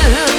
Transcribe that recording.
to